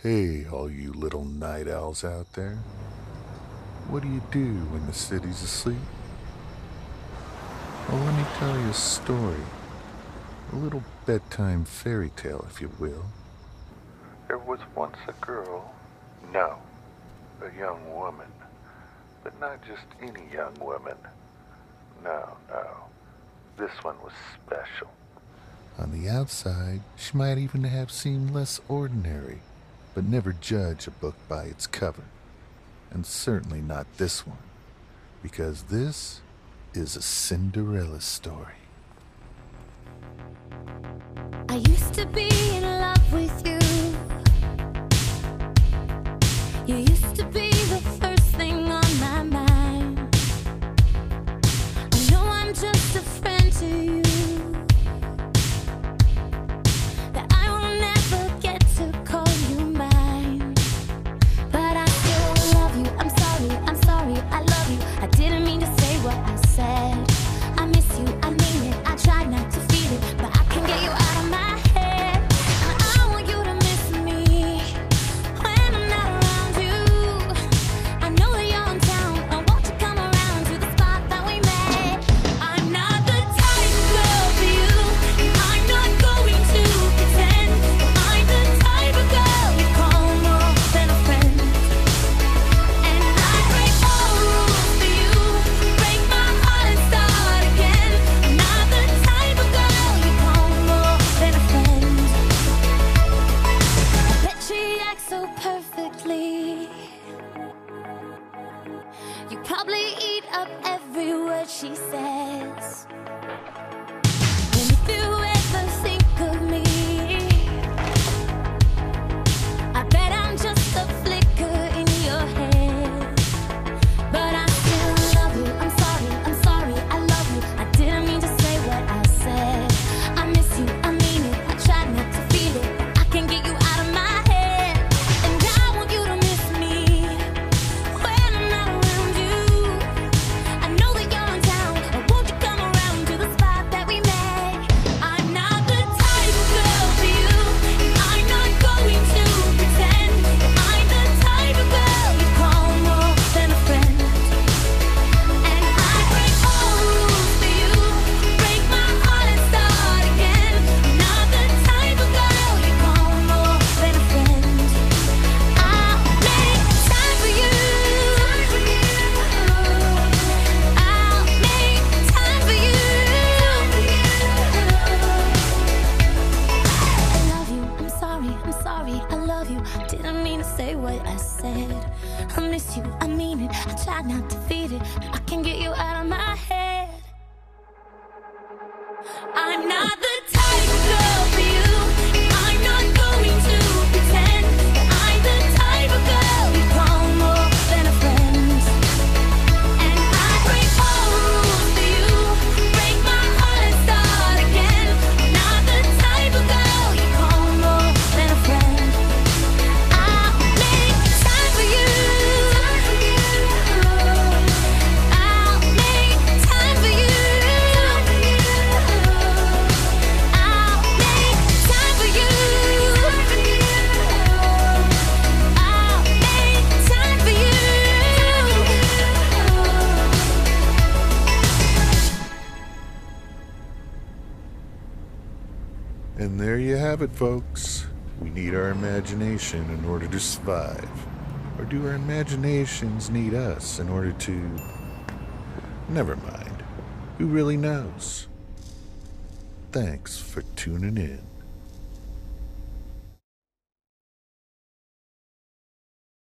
Hey, all you little night owls out there. What do you do when the city's asleep? Well, let me tell you a story. A little bedtime fairy tale, if you will. There was once a girl, no, a young woman, but not just any young woman. No, no, this one was special. On the outside, she might even have seemed less ordinary but never judge a book by its cover, and certainly not this one, because this is a Cinderella story. I used to be in love with you. You used to be. she says. say what I said. I miss you, I mean it. I try not to feed it. I can't get you out of my head. And there you have it, folks. We need our imagination in order to survive. Or do our imaginations need us in order to. Never mind. Who really knows? Thanks for tuning in.